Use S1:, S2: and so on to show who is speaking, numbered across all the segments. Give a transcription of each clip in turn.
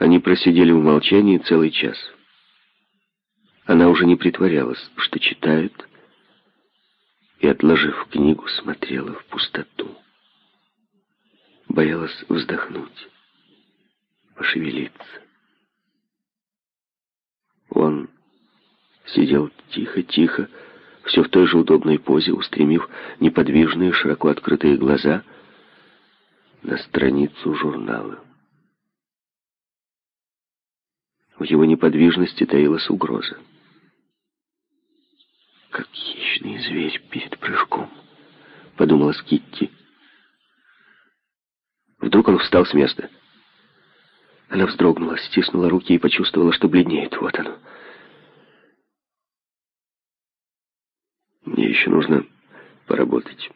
S1: Они просидели в молчании целый час. Она уже не притворялась, что читает, и, отложив книгу, смотрела в пустоту. Боялась вздохнуть, пошевелиться. Он сидел тихо-тихо, все в той же удобной позе, устремив неподвижные, широко открытые глаза на страницу журнала. В его неподвижности таилась угроза. «Как хищный зверь перед прыжком», — подумала Скитти. Вдруг он встал с места. Она вздрогнула, стиснула руки и почувствовала, что бледнеет. Вот оно. «Мне еще нужно поработать».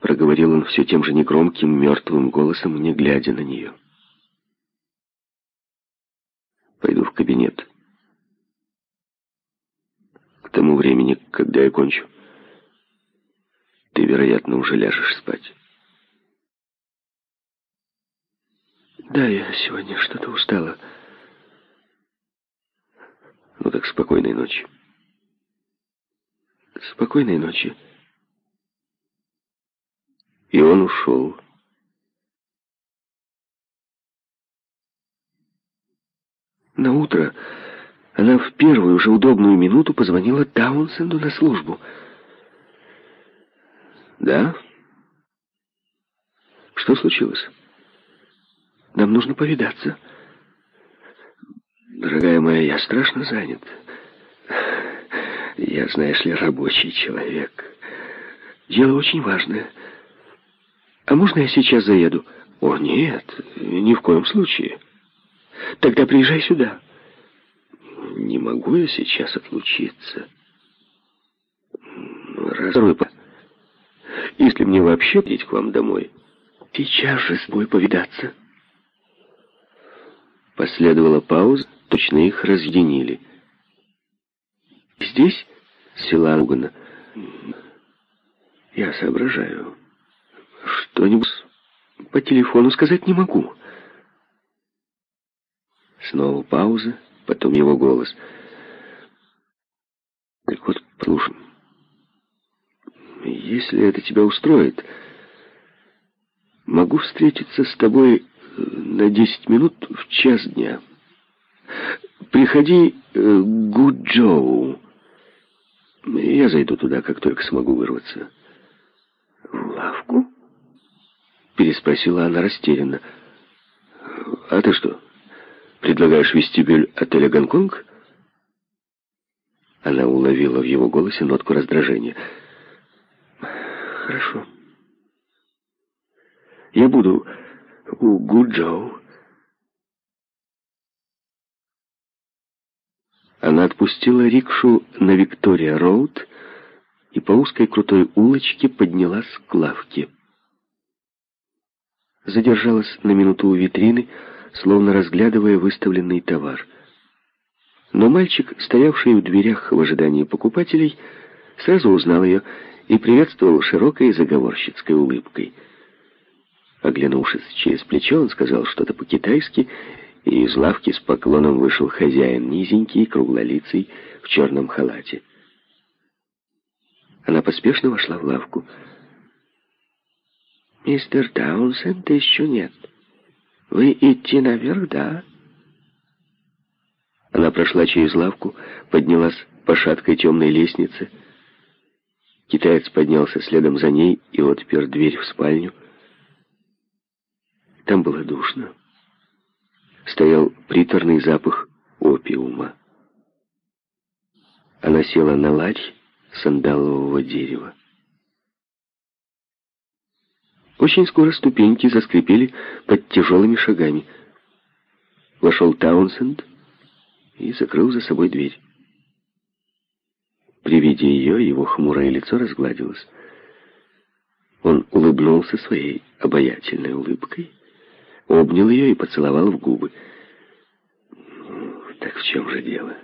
S1: Проговорил он все тем же негромким, мертвым голосом, не глядя на нее. Кабинет. К тому времени, когда я кончу, ты, вероятно, уже ляжешь спать. Да, я сегодня что-то устала. Ну так спокойной ночи. Спокойной ночи. И он ушел. На утро она в первую же удобную минуту позвонила Таунсенду на службу. «Да? Что случилось? Нам нужно повидаться. Дорогая моя, я страшно занят. Я, знаешь ли, рабочий человек. Дело очень важное. А можно я сейчас заеду? О, нет, ни в коем случае». Тогда приезжай сюда. Не могу я сейчас отлучиться. Раз Если мне вообще идти к вам домой, сейчас же с тобой повидаться. Последовала пауза, точно их разъединили. Здесь села Лугана. Я соображаю. Что-нибудь по телефону сказать не могу. Снова пауза, потом его голос. Так вот, послушай. Если это тебя устроит, могу встретиться с тобой э, на десять минут в час дня. Приходи к э, Гуджоу. Я зайду туда, как только смогу вырваться. В лавку? Переспросила она растерянно. А ты что? Предлагаешь вестибюль отеля «Гонконг»?» Она уловила в его голосе нотку раздражения. «Хорошо. Я буду у Гуджоу». Она отпустила рикшу на Виктория-Роуд и по узкой крутой улочке поднялась к лавке. Задержалась на минуту у витрины, словно разглядывая выставленный товар. Но мальчик, стоявший в дверях в ожидании покупателей, сразу узнал ее и приветствовал широкой заговорщицкой улыбкой. Оглянувшись через плечо, он сказал что-то по-китайски, и из лавки с поклоном вышел хозяин, низенький, круглолицый, в черном халате. Она поспешно вошла в лавку. «Мистер Таунсенд еще нет», вы идти наверх, да? Она прошла через лавку, поднялась по шаткой темной лестнице. Китаец поднялся следом за ней и отпер дверь в спальню. Там было душно. Стоял приторный запах опиума. Она села на ларь сандалового дерева. Очень скоро ступеньки заскрипели под тяжелыми шагами. Вошел Таунсенд и закрыл за собой дверь. При виде ее его хмурое лицо разгладилось. Он улыбнулся своей обаятельной улыбкой, обнял ее и поцеловал в губы. «Так в чем же дело?»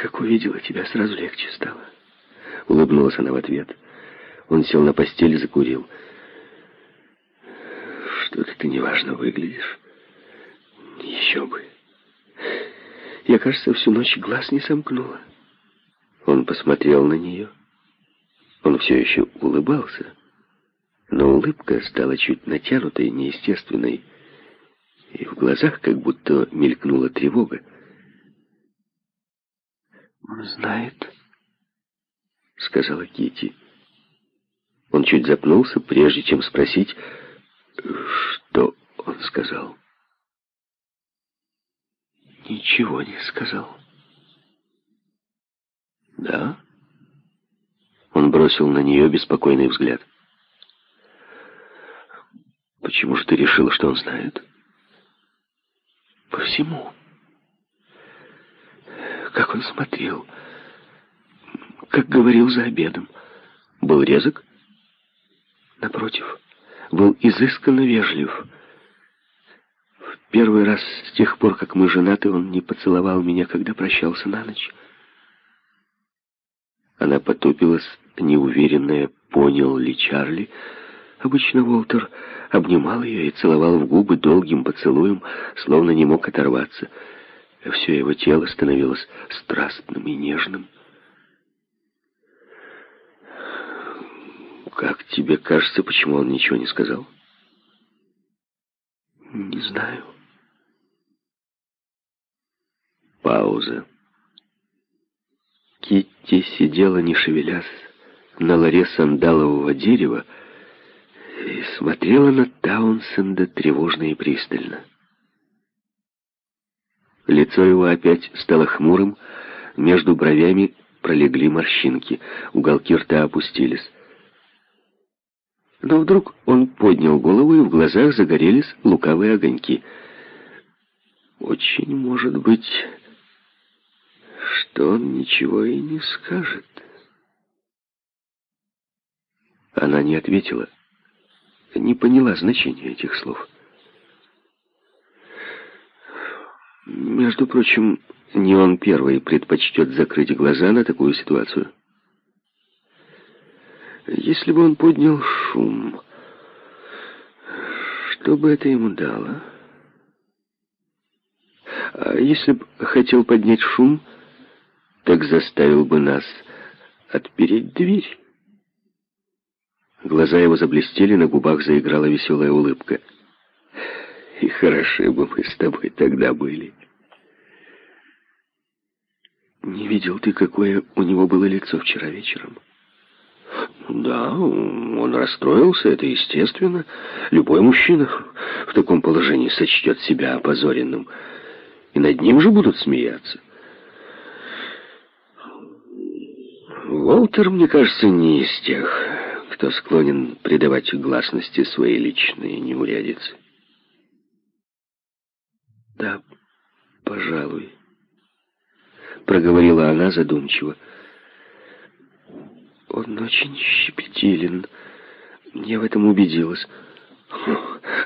S1: «Как увидела тебя, сразу легче стало», — улыбнулась она в ответ. Он сел на постель и закурил. Что-то ты неважно выглядишь. Еще бы. Я, кажется, всю ночь глаз не сомкнула. Он посмотрел на нее. Он все еще улыбался, но улыбка стала чуть натянутой, неестественной, и в глазах как будто мелькнула тревога. «Он знает», — сказала Кити. Он чуть запнулся, прежде чем спросить, что он сказал. Ничего не сказал. Да? Он бросил на нее беспокойный взгляд. Почему же ты решила, что он знает? По всему. Как он смотрел, как говорил за обедом. Был резок? Напротив, был изысканно вежлив. В первый раз с тех пор, как мы женаты, он не поцеловал меня, когда прощался на ночь. Она потупилась, неуверенная, понял ли Чарли. Обычно Уолтер обнимал ее и целовал в губы долгим поцелуем, словно не мог оторваться. Все его тело становилось страстным и нежным. «Как тебе кажется, почему он ничего не сказал?» «Не знаю». Пауза. Китти сидела, не шевелясь, на ларе сандалового дерева и смотрела на Таунсенда тревожно и пристально. Лицо его опять стало хмурым, между бровями пролегли морщинки, уголки рта опустились. Но вдруг он поднял голову, и в глазах загорелись лукавые огоньки. «Очень может быть...» что он ничего и не скажет. Она не ответила, не поняла значения этих слов. Между прочим, не он первый предпочтет закрыть глаза на такую ситуацию. Если бы он поднял шум, что бы это ему дало? А если бы хотел поднять шум, так заставил бы нас отпереть дверь. Глаза его заблестели, на губах заиграла веселая улыбка. И хороши бы мы с тобой тогда были. Не видел ты, какое у него было лицо вчера вечером? Да, он расстроился, это естественно. Любой мужчина в таком положении сочтет себя опозоренным. И над ним же будут смеяться. Уолтер, мне кажется, не из тех, кто склонен придавать гласности свои личные неурядицы. Да, пожалуй, проговорила она задумчиво. Он очень щепетилен. Я в этом убедилась.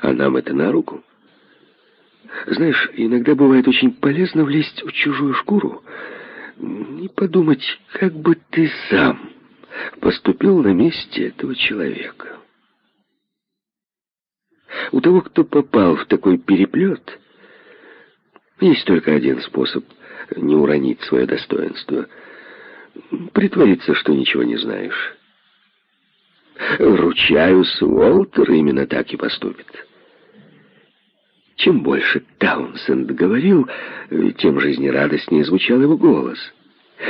S1: А нам это на руку. Знаешь, иногда бывает очень полезно влезть в чужую шкуру, и подумать, как бы ты сам поступил на месте этого человека. У того, кто попал в такой переплет, есть только один способ не уронить свое достоинство. Притвориться, что ничего не знаешь. Ручаюсь, Уолтер именно так и поступит. Чем больше Таунсенд говорил, тем жизнерадостнее звучал его голос.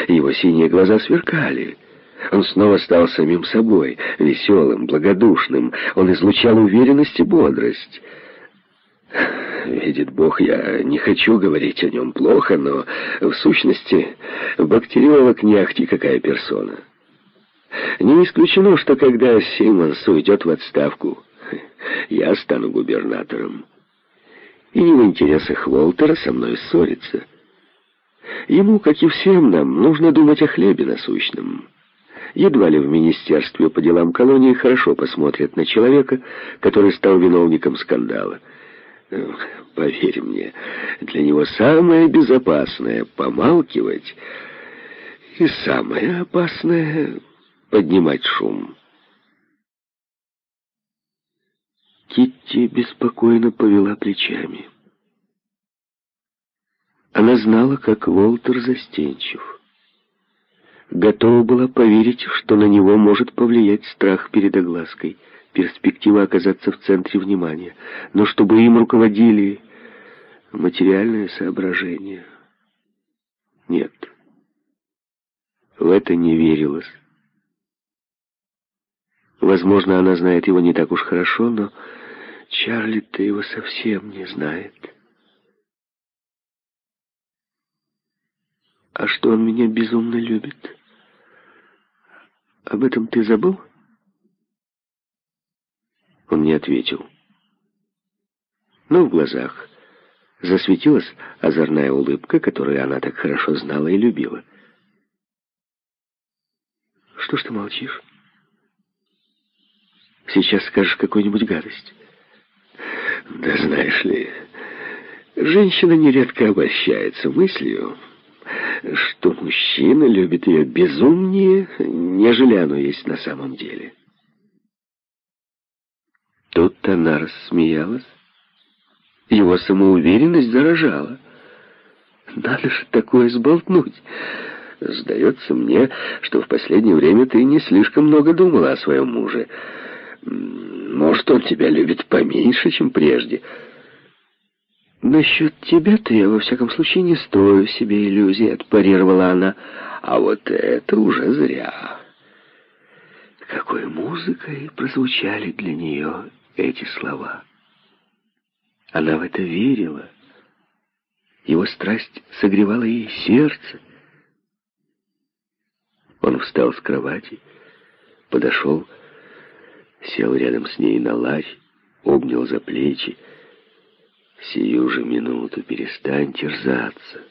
S1: Его синие глаза сверкали. Он снова стал самим собой, веселым, благодушным. Он излучал уверенность и бодрость. Видит Бог, я не хочу говорить о нем плохо, но в сущности бактериолог не ахти какая персона. Не исключено, что когда Симмонс уйдет в отставку, я стану губернатором и не в интересах Волтера со мной ссориться. Ему, как и всем нам, нужно думать о хлебе насущном. Едва ли в Министерстве по делам колонии хорошо посмотрят на человека, который стал виновником скандала. Поверь мне, для него самое безопасное — помалкивать, и самое опасное — поднимать шум. Китти беспокойно повела плечами. Она знала, как Волтер застенчив. Готова была поверить, что на него может повлиять страх перед оглаской, перспектива оказаться в центре внимания, но чтобы им руководили материальные соображения. Нет, в это не верилось. Возможно, она знает его не так уж хорошо, но Чарли-то его совсем не знает. А что он меня безумно любит? Об этом ты забыл? Он не ответил. Но в глазах засветилась озорная улыбка, которую она так хорошо знала и любила. Что ж ты молчишь? Сейчас скажешь какую-нибудь гадость. Да знаешь ли, женщина нередко обольщается мыслью, что мужчина любит ее безумнее, нежели оно есть на самом деле. Тут она рассмеялась. Его самоуверенность заражала. Надо же такое сболтнуть. Сдается мне, что в последнее время ты не слишком много думала о своем муже. Может, он тебя любит поменьше, чем прежде. «Насчет тебя-то я, во всяком случае, не строю себе иллюзий», — отпарировала она. «А вот это уже зря». Какой музыкой прозвучали для нее эти слова. Она в это верила. Его страсть согревала ей сердце. Он встал с кровати, подошел, сел рядом с ней на ларь, обнял за плечи, Сию же минуту перестань терзаться.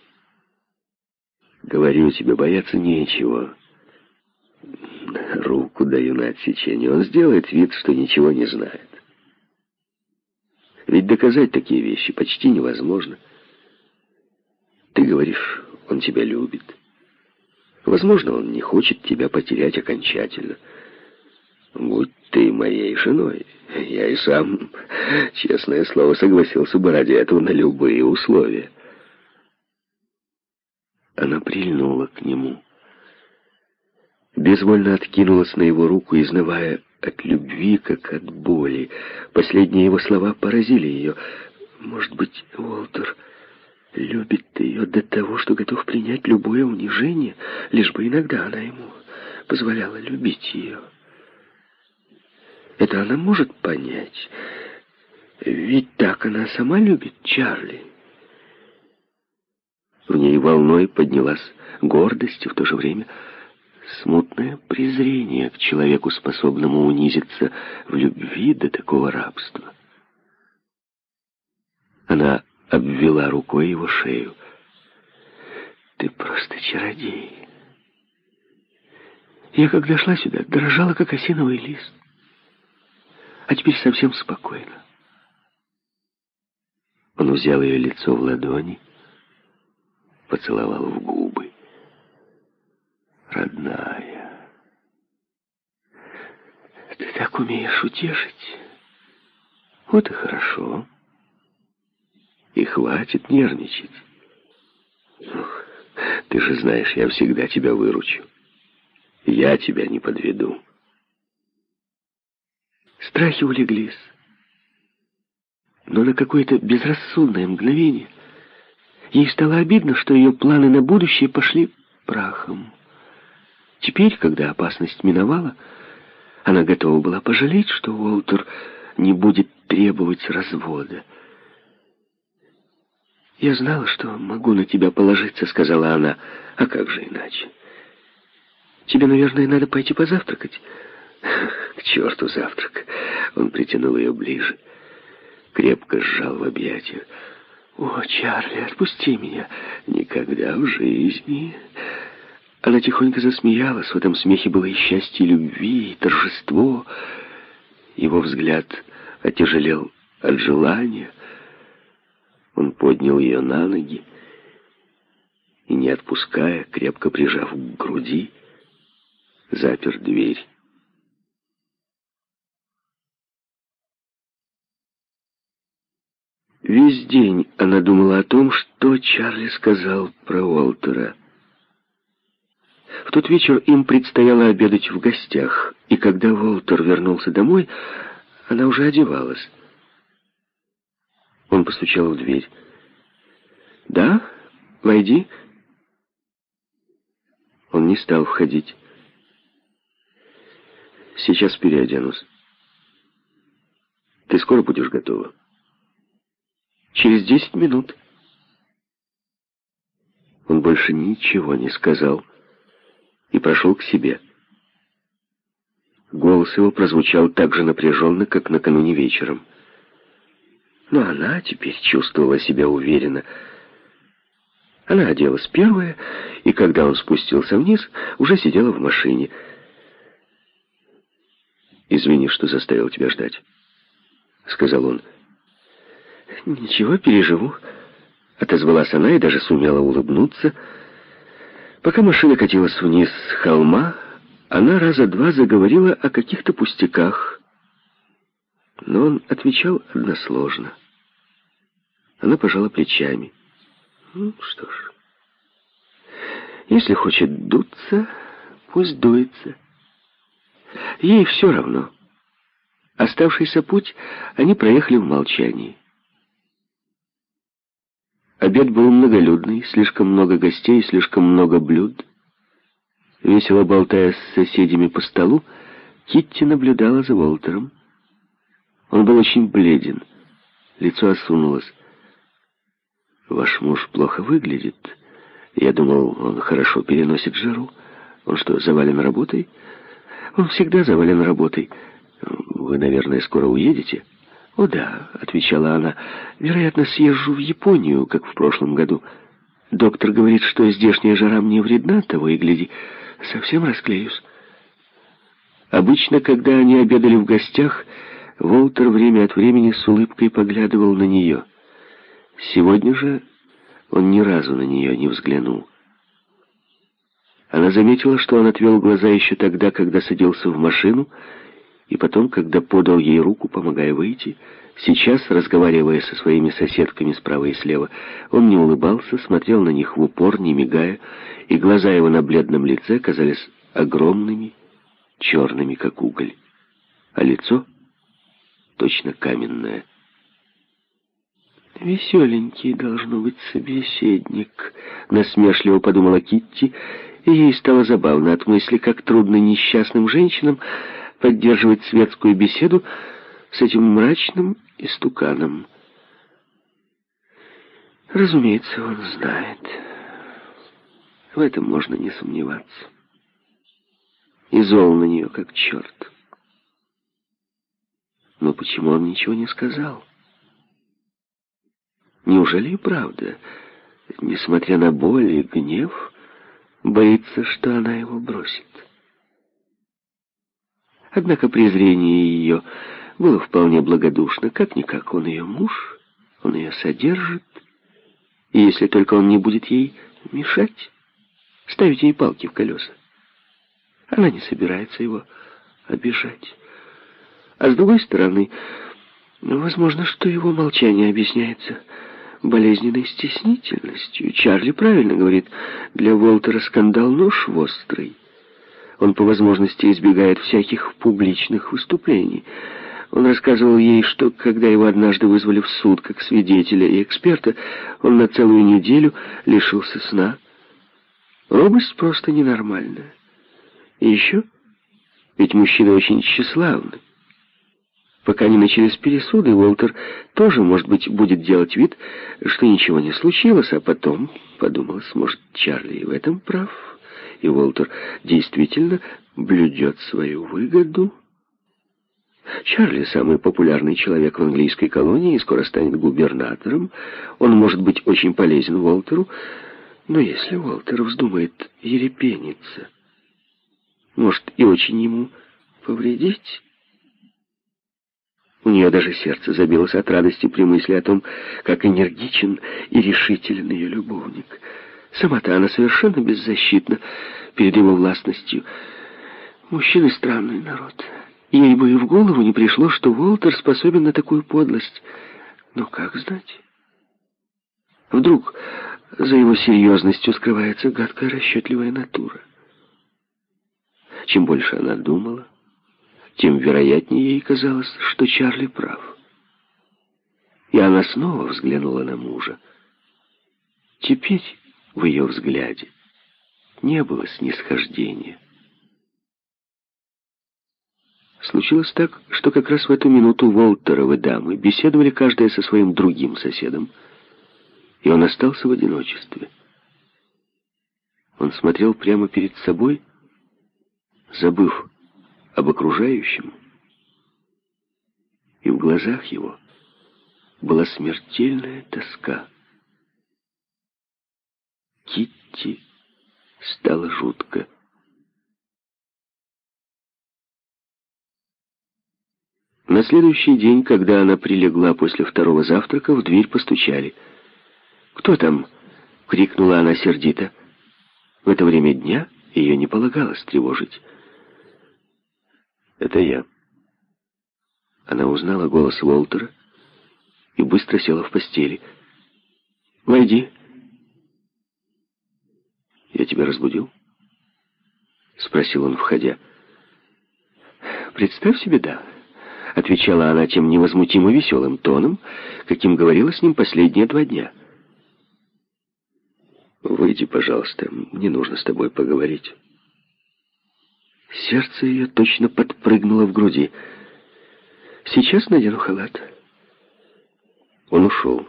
S1: Говорю тебе, бояться нечего. Руку даю на отсечение. Он сделает вид, что ничего не знает. Ведь доказать такие вещи почти невозможно. Ты говоришь, он тебя любит. Возможно, он не хочет тебя потерять окончательно. Будь ты моей женой. Я и сам, честное слово, согласился бы ради этого на любые условия. Она прильнула к нему. Безвольно откинулась на его руку, изнывая от любви, как от боли. Последние его слова поразили ее. Может быть, Уолтер любит ее до того, что готов принять любое унижение, лишь бы иногда она ему позволяла любить ее. Это она может понять. Ведь так она сама любит Чарли. В ней волной поднялась гордость и в то же время смутное презрение к человеку, способному унизиться в любви до такого рабства. Она обвела рукой его шею. «Ты просто чародей. Я, когда шла сюда, дрожала, как осиновый лист а теперь совсем спокойно. Он взял ее лицо в ладони, поцеловал в губы. Родная, ты так умеешь утешить. Вот и хорошо. И хватит нервничать. Ух, ты же знаешь, я всегда тебя выручу. Я тебя не подведу. Страхи улеглись. Но на какое-то безрассудное мгновение ей стало обидно, что ее планы на будущее пошли прахом. Теперь, когда опасность миновала, она готова была пожалеть, что Уолтер не будет требовать развода. «Я знала, что могу на тебя положиться», — сказала она. «А как же иначе? Тебе, наверное, надо пойти позавтракать». К черту завтрак. Он притянул ее ближе. Крепко сжал в объятиях. «О, Чарли, отпусти меня!» «Никогда в жизни!» Она тихонько засмеялась. В этом смехе было и счастье, и любви, и торжество. Его взгляд отяжелел от желания. Он поднял ее на ноги и, не отпуская, крепко прижав к груди, запер дверь. Весь день она думала о том, что Чарли сказал про Уолтера. В тот вечер им предстояло обедать в гостях, и когда Уолтер вернулся домой, она уже одевалась. Он постучал в дверь. «Да? Войди». Он не стал входить. «Сейчас переоденусь. Ты скоро будешь готова?» «Через десять минут». Он больше ничего не сказал и прошел к себе. Голос его прозвучал так же напряженно, как накануне вечером. Но она теперь чувствовала себя уверенно. Она оделась первая, и когда он спустился вниз, уже сидела в машине. «Извини, что заставил тебя ждать», — сказал он. «Ничего, переживу», — отозвалась она и даже сумела улыбнуться. Пока машина катилась вниз с холма, она раза два заговорила о каких-то пустяках, но он отвечал односложно. Она пожала плечами. Ну, что ж, если хочет дуться, пусть дуется. Ей все равно. Оставшийся путь они проехали в молчании. Обед был многолюдный, слишком много гостей, слишком много блюд. Весело болтая с соседями по столу, Китти наблюдала за Волтером. Он был очень бледен, лицо осунулось. «Ваш муж плохо выглядит. Я думал, он хорошо переносит жару. Он что, завален работой?» «Он всегда завален работой. Вы, наверное, скоро уедете?» «О да», — отвечала она, — «вероятно, съезжу в Японию, как в прошлом году. Доктор говорит, что здешняя жара мне вредна, того и гляди, совсем расклеюсь». Обычно, когда они обедали в гостях, Волтер время от времени с улыбкой поглядывал на нее. Сегодня же он ни разу на нее не взглянул. Она заметила, что он отвел глаза еще тогда, когда садился в машину, и потом, когда подал ей руку, помогая выйти, сейчас, разговаривая со своими соседками справа и слева, он не улыбался, смотрел на них в упор, не мигая, и глаза его на бледном лице казались огромными, черными, как уголь, а лицо точно каменное. «Веселенький должно быть собеседник», — насмешливо подумала Китти, и ей стало забавно от мысли, как трудно несчастным женщинам поддерживать светскую беседу с этим мрачным истуканом. Разумеется, он знает. В этом можно не сомневаться. И зол на нее, как черт. Но почему он ничего не сказал? Неужели и правда, несмотря на боль и гнев, боится, что она его бросит? Однако презрение ее было вполне благодушно. Как-никак он ее муж, он ее содержит. И если только он не будет ей мешать, ставить ей палки в колеса. Она не собирается его обижать. А с другой стороны, возможно, что его молчание объясняется болезненной стеснительностью. Чарли правильно говорит, для Уолтера скандал нож острый. Он по возможности избегает всяких публичных выступлений. Он рассказывал ей, что когда его однажды вызвали в суд как свидетеля и эксперта, он на целую неделю лишился сна. Робость просто ненормальная. И еще, ведь мужчина очень тщеславный. Пока не начались пересуды, Уолтер тоже, может быть, будет делать вид, что ничего не случилось, а потом, подумалось, может, Чарли и в этом прав и Уолтер действительно блюдет свою выгоду. Чарли самый популярный человек в английской колонии и скоро станет губернатором. Он может быть очень полезен Уолтеру, но если Уолтер вздумает ерепениться, может и очень ему повредить... У нее даже сердце забилось от радости при мысли о том, как энергичен и решителен ее любовник — Сама-то она совершенно беззащитна перед его властностью. Мужчины странный народ. Ей бы и в голову не пришло, что Уолтер способен на такую подлость. Но как знать? Вдруг за его серьезностью скрывается гадкая расчетливая натура. Чем больше она думала, тем вероятнее ей казалось, что Чарли прав. И она снова взглянула на мужа. Теперь в ее взгляде не было снисхождения. Случилось так, что как раз в эту минуту Волтеровы дамы беседовали каждая со своим другим соседом, и он остался в одиночестве. Он смотрел прямо перед собой, забыв об окружающем, и в глазах его была смертельная тоска. Китти стало жутко. На следующий день, когда она прилегла после второго завтрака, в дверь постучали. «Кто там?» — крикнула она сердито. В это время дня ее не полагалось тревожить. «Это я». Она узнала голос Уолтера и быстро села в постели. «Войди», «Я тебя разбудил?» — спросил он, входя. «Представь себе, да», — отвечала она тем невозмутимо веселым тоном, каким говорила с ним последние два дня. «Выйди, пожалуйста, мне нужно с тобой поговорить». Сердце ее точно подпрыгнуло в груди. «Сейчас надену халат». Он ушел.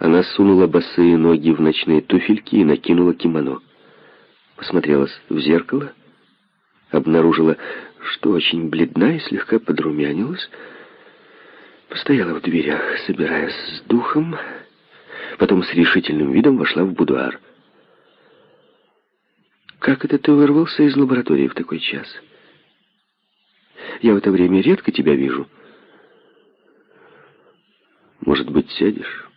S1: Она сунула босые ноги в ночные туфельки и накинула кимоно. Посмотрелась в зеркало, обнаружила, что очень бледна и слегка подрумянилась, постояла в дверях, собираясь с духом, потом с решительным видом вошла в будуар. «Как это ты вырвался из лаборатории в такой час? Я в это время редко тебя вижу. Может быть, сядешь?»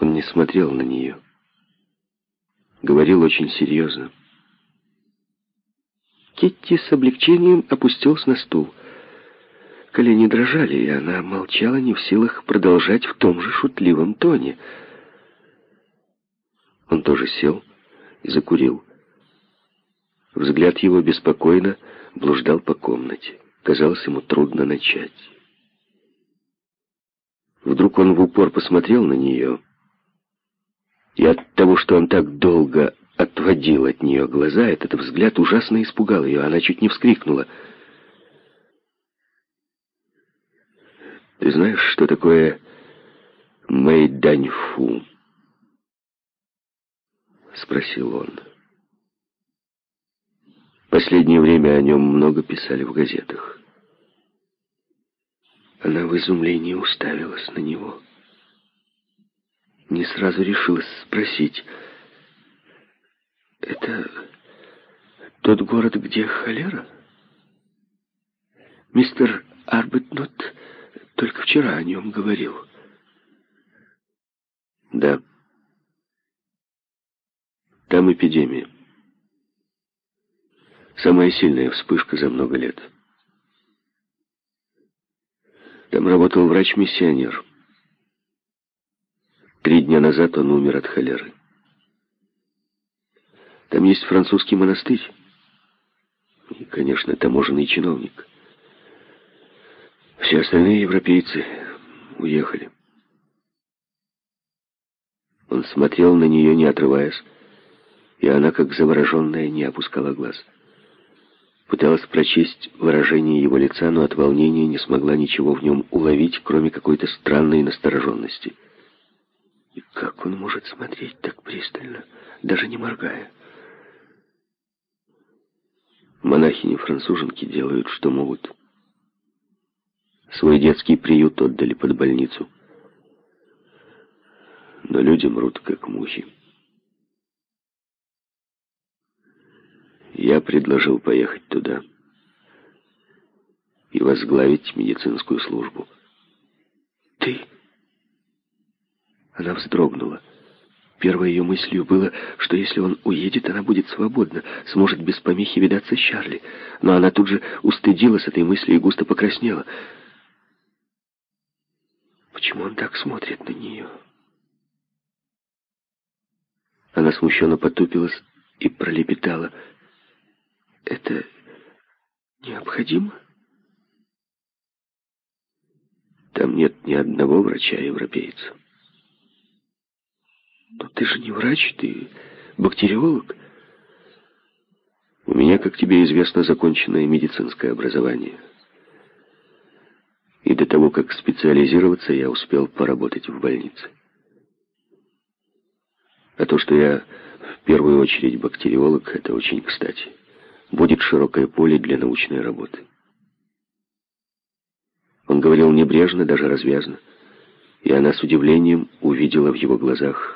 S1: Он не смотрел на нее. Говорил очень серьезно. Китти с облегчением опустилась на стул. Колени дрожали, и она молчала, не в силах продолжать в том же шутливом тоне. Он тоже сел и закурил. Взгляд его беспокойно блуждал по комнате. Казалось, ему трудно начать. Вдруг он в упор посмотрел на нее и от того, что он так долго отводил от нее глаза, этот взгляд ужасно испугал ее. Она чуть не вскрикнула. «Ты знаешь, что такое Мэйданьфу?» — спросил он. Последнее время о нем много писали в газетах. Она в изумлении уставилась на него не сразу решилась спросить. «Это тот город, где холера?» Мистер Арбетнот только вчера о нем говорил. Да. Там эпидемия. Самая сильная вспышка за много лет. Там работал врач-миссионер. Три дня назад он умер от холеры. Там есть французский монастырь. И, конечно, таможенный чиновник. Все остальные европейцы уехали. Он смотрел на нее, не отрываясь, и она, как завороженная, не опускала глаз. Пыталась прочесть выражение его лица, но от волнения не смогла ничего в нем уловить, кроме какой-то странной настороженности. И как он может смотреть так пристально, даже не моргая? Монахини-француженки делают, что могут. Свой детский приют отдали под больницу. Но люди мрут, как мухи. Я предложил поехать туда и возглавить медицинскую службу. Ты... Она вздрогнула. Первой ее мыслью было, что если он уедет, она будет свободна, сможет без помехи видаться с Чарли. Но она тут же устыдилась этой мысли и густо покраснела. Почему он так смотрит на нее? Она смущенно потупилась и пролепетала. «Это необходимо?» Там нет ни одного врача-европейца. Но ты же не врач, ты бактериолог. У меня, как тебе известно, законченное медицинское образование. И до того, как специализироваться, я успел поработать в больнице. А то, что я в первую очередь бактериолог, это очень кстати. Будет широкое поле для научной работы. Он говорил небрежно, даже развязно, и она с удивлением увидела в его глазах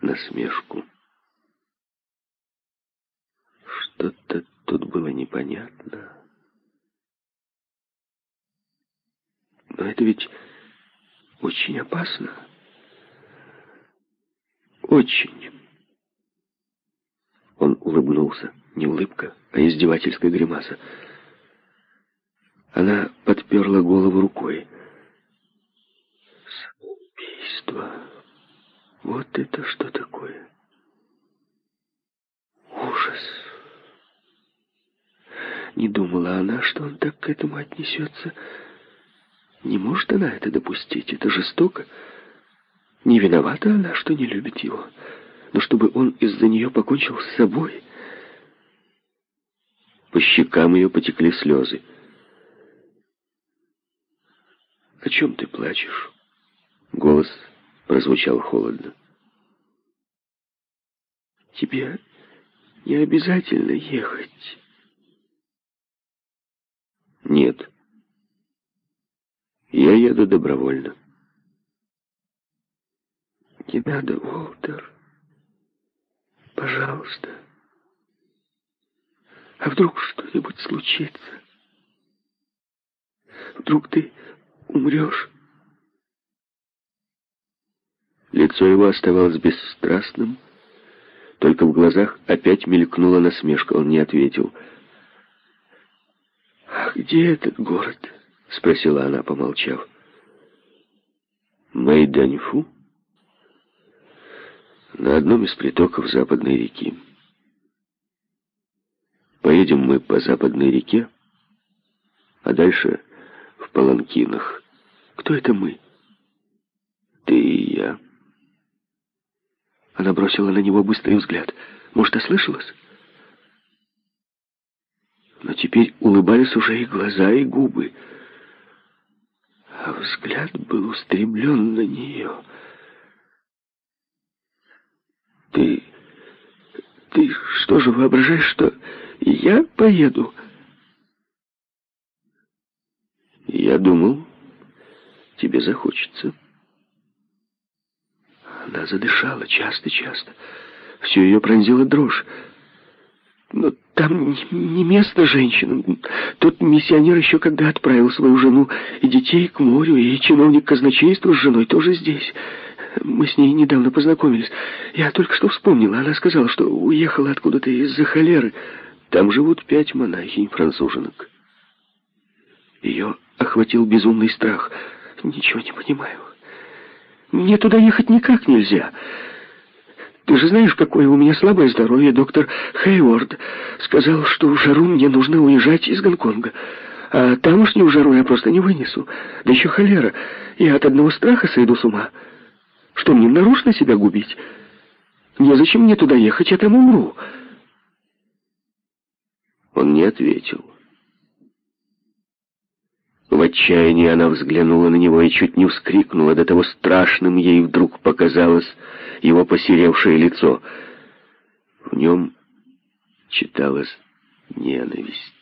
S1: насмешку. Что-то тут было непонятно. Но это ведь очень опасно. Очень. Он улыбнулся. Не улыбка, а издевательская гримаса. Она подперла голову рукой. Самоубийство. Вот это что такое? Ужас. Не думала она, что он так к этому отнесется. Не может она это допустить. Это жестоко. Не виновата она, что не любит его. Но чтобы он из-за нее покончил с собой... По щекам ее потекли слезы. «О чем ты плачешь?» Голос прозвучал холодно. «Тебе не обязательно ехать». «Нет. Я еду добровольно». «Не надо, Уолтер. Пожалуйста. А вдруг что-нибудь случится? Вдруг ты умрешь?» Лицо его оставалось бесстрастным, только в глазах опять мелькнула насмешка. Он не ответил. «А где этот город?» — спросила она, помолчав. «Майданьфу?» на одном из притоков Западной реки. Поедем мы по Западной реке, а дальше в Паланкинах. Кто это мы? Ты и я. Она бросила на него быстрый взгляд. Может, ослышалась? Но теперь улыбались уже и глаза, и губы. А взгляд был устремлен на нее — ты... ты что же воображаешь, что я поеду? Я думал, тебе захочется. Она задышала часто-часто. Все ее пронзила дрожь. Но там не место женщинам. Тот миссионер еще когда отправил свою жену и детей к морю, и чиновник казначейства с женой тоже здесь. Мы с ней недавно познакомились. Я только что вспомнила. Она сказала, что уехала откуда-то из-за холеры. Там живут пять монахинь-француженок. Ее охватил безумный страх. Ничего не понимаю. Мне туда ехать никак нельзя. Ты же знаешь, какое у меня слабое здоровье. Доктор Хейворд сказал, что в жару мне нужно уезжать из Гонконга. А тамошнюю жару я просто не вынесу. Да еще холера. Я от одного страха сойду с ума. Что, мне нарочно себя губить? Незачем мне туда ехать, я там умру. Он не ответил. В отчаянии она взглянула на него и чуть не вскрикнула. До того страшным ей вдруг показалось его посеревшее лицо. В нем читалась ненависть.